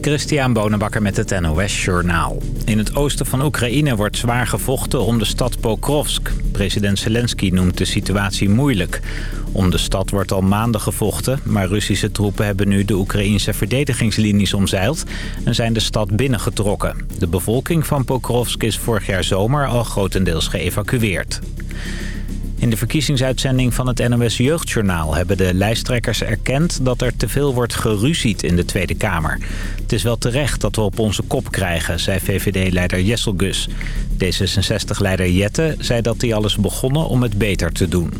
Christian Bonenbakker met het NOS Journaal. In het oosten van Oekraïne wordt zwaar gevochten om de stad Pokrovsk. President Zelensky noemt de situatie moeilijk. Om de stad wordt al maanden gevochten... maar Russische troepen hebben nu de Oekraïnse verdedigingslinies omzeild... en zijn de stad binnengetrokken. De bevolking van Pokrovsk is vorig jaar zomer al grotendeels geëvacueerd. In de verkiezingsuitzending van het NOS Jeugdjournaal hebben de lijsttrekkers erkend dat er te veel wordt geruzied in de Tweede Kamer. Het is wel terecht dat we op onze kop krijgen, zei VVD-leider Jessel Gus. D66-leider Jette zei dat hij alles begonnen om het beter te doen.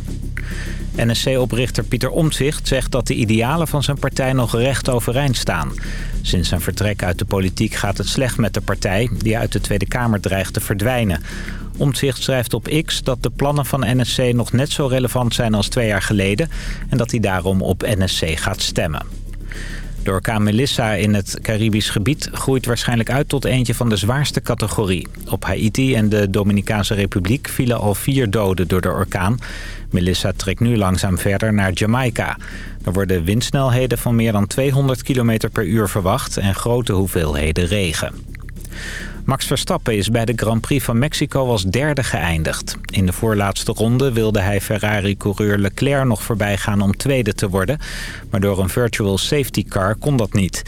NSC-oprichter Pieter Omtzigt zegt dat de idealen van zijn partij nog recht overeind staan. Sinds zijn vertrek uit de politiek gaat het slecht met de partij... die uit de Tweede Kamer dreigt te verdwijnen. Omtzigt schrijft op X dat de plannen van NSC nog net zo relevant zijn als twee jaar geleden... en dat hij daarom op NSC gaat stemmen. De orkaan Melissa in het Caribisch gebied groeit waarschijnlijk uit tot eentje van de zwaarste categorie. Op Haiti en de Dominicaanse Republiek vielen al vier doden door de orkaan. Melissa trekt nu langzaam verder naar Jamaica. Er worden windsnelheden van meer dan 200 km per uur verwacht en grote hoeveelheden regen. Max Verstappen is bij de Grand Prix van Mexico als derde geëindigd. In de voorlaatste ronde wilde hij Ferrari-coureur Leclerc nog voorbij gaan om tweede te worden. Maar door een virtual safety car kon dat niet.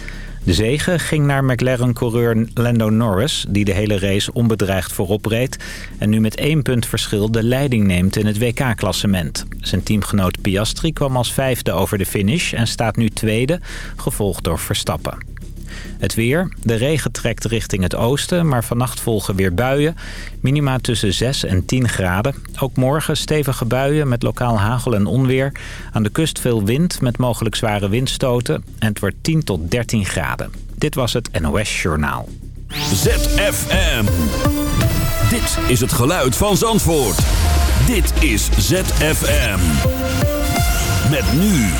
De zege ging naar McLaren-coureur Lando Norris... die de hele race onbedreigd voorop reed... en nu met één punt verschil de leiding neemt in het WK-klassement. Zijn teamgenoot Piastri kwam als vijfde over de finish... en staat nu tweede, gevolgd door Verstappen. Het weer. De regen trekt richting het oosten, maar vannacht volgen weer buien. Minima tussen 6 en 10 graden. Ook morgen stevige buien met lokaal hagel en onweer. Aan de kust veel wind met mogelijk zware windstoten. En het wordt 10 tot 13 graden. Dit was het NOS Journaal. ZFM. Dit is het geluid van Zandvoort. Dit is ZFM. Met nu.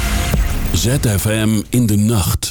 ZFM in de nacht.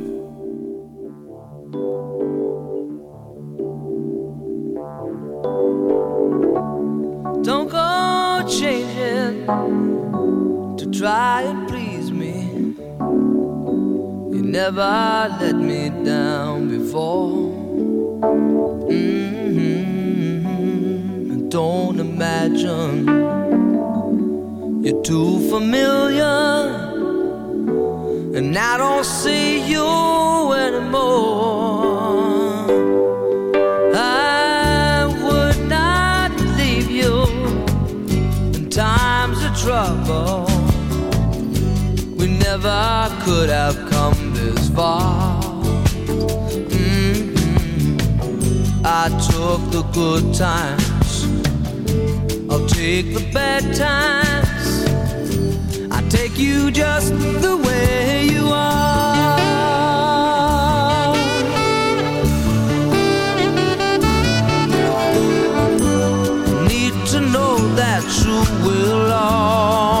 Never could have come this far. Mm-hmm. I took the good times, I'll take the bad times I take you just the way you are. Need to know that you will always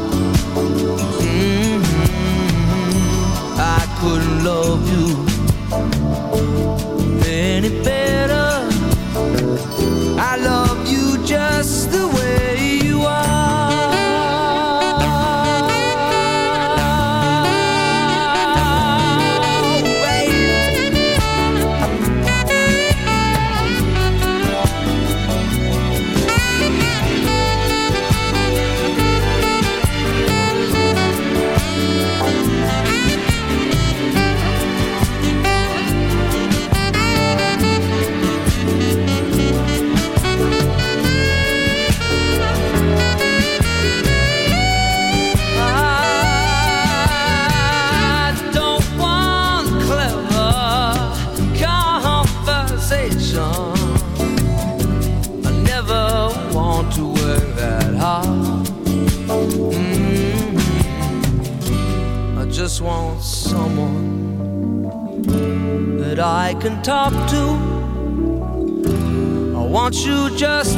love. can talk to. I want you just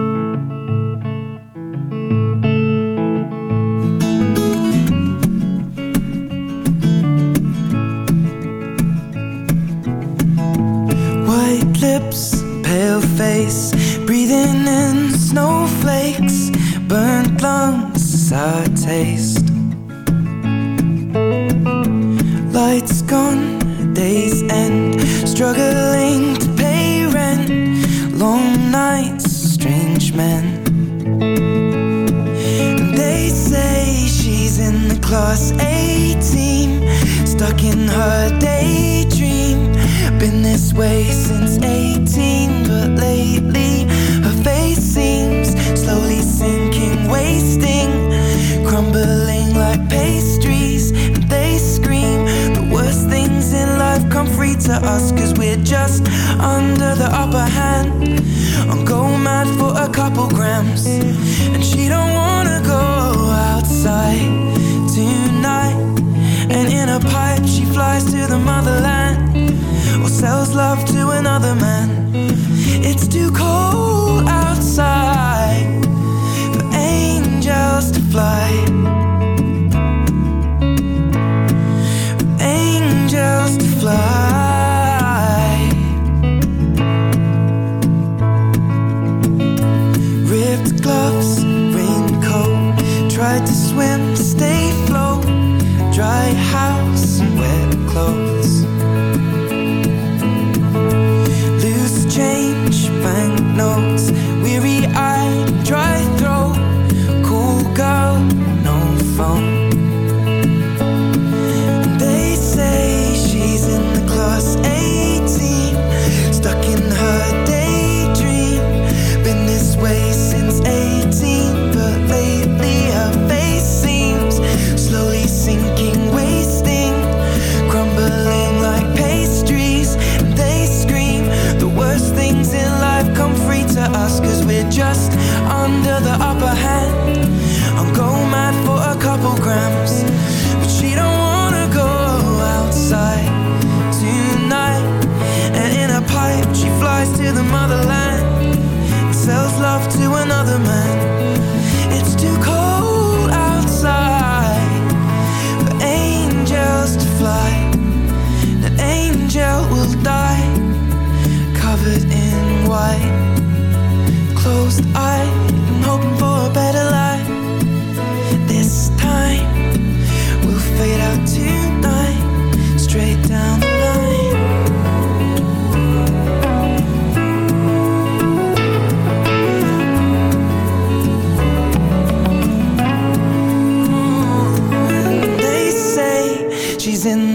house and wet clothes.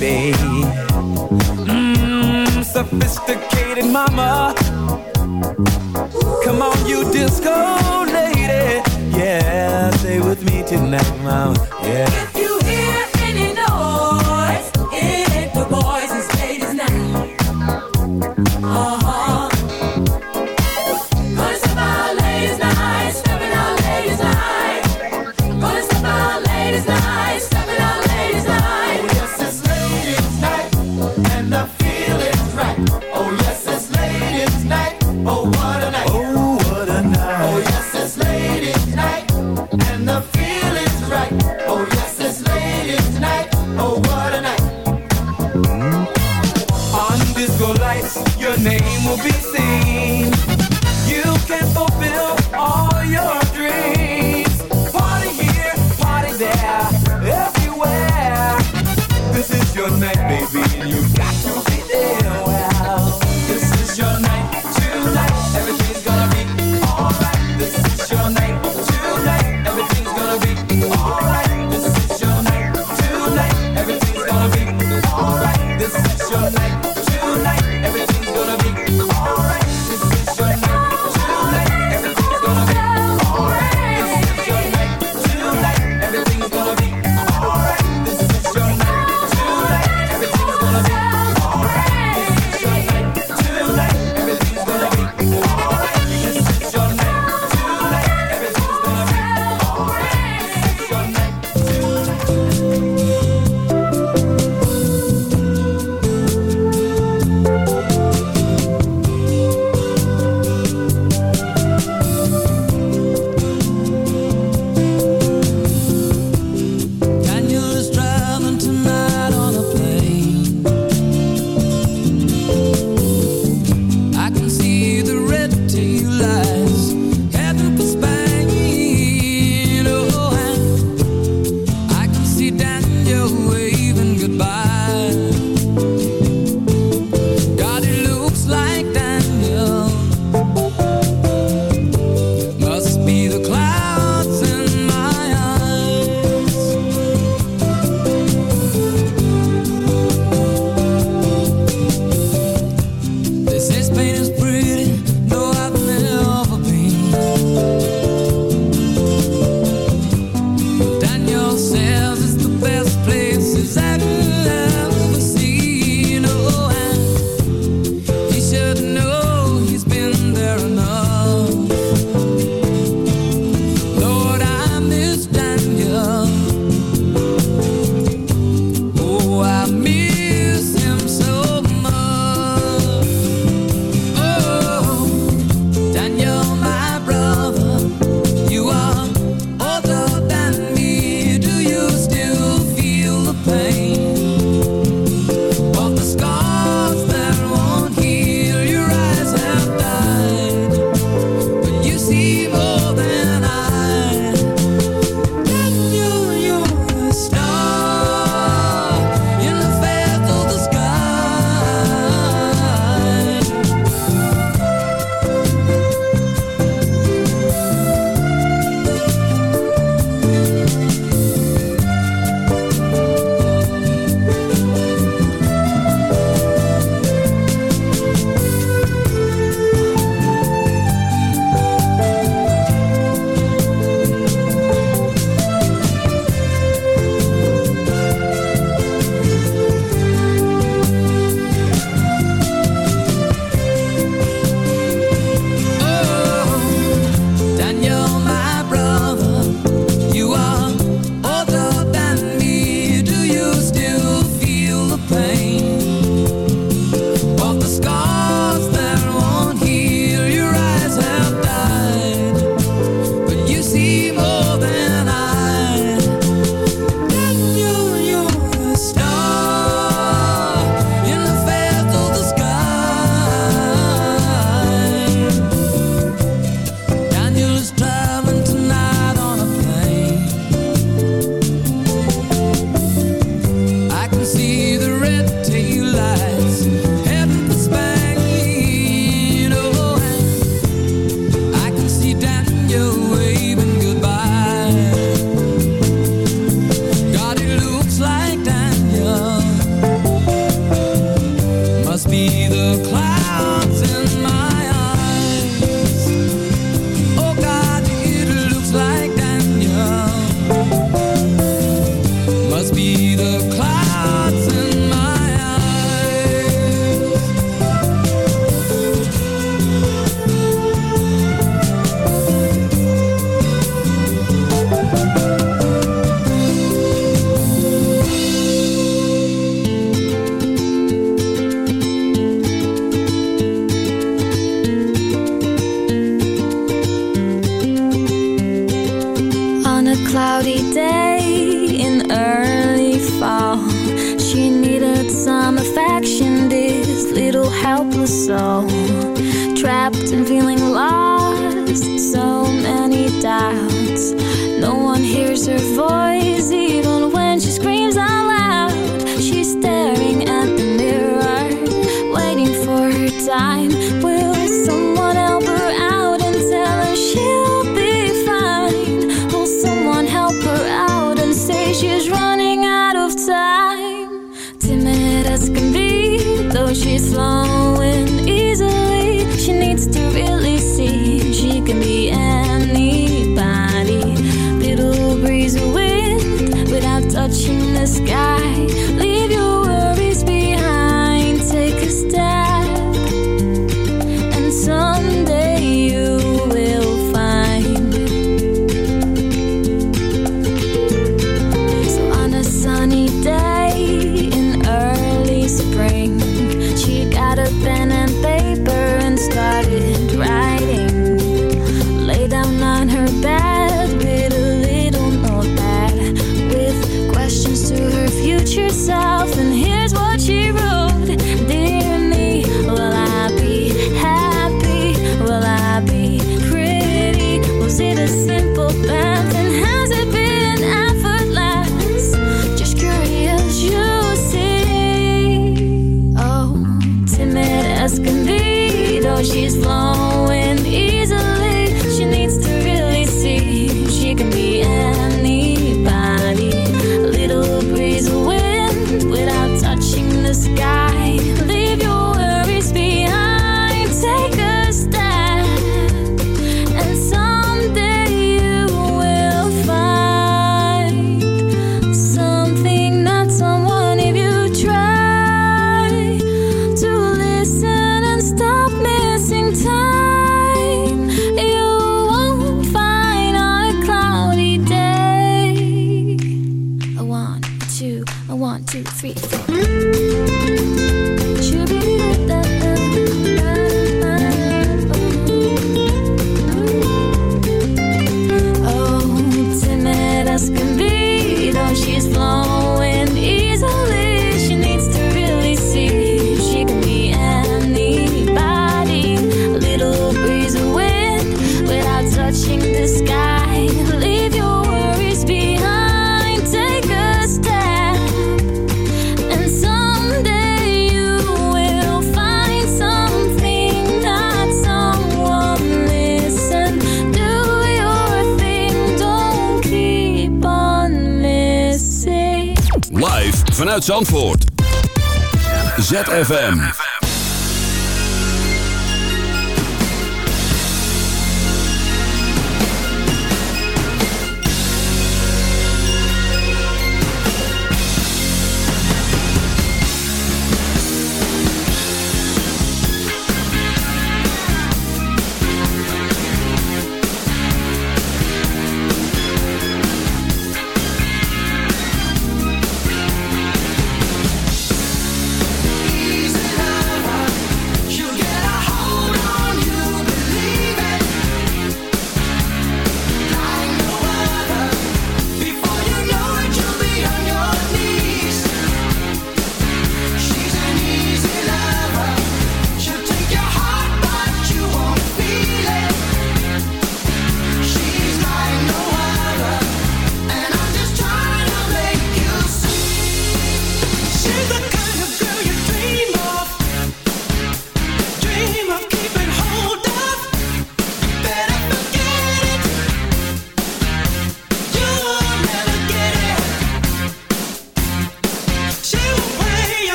baby. Mmm, sophisticated mama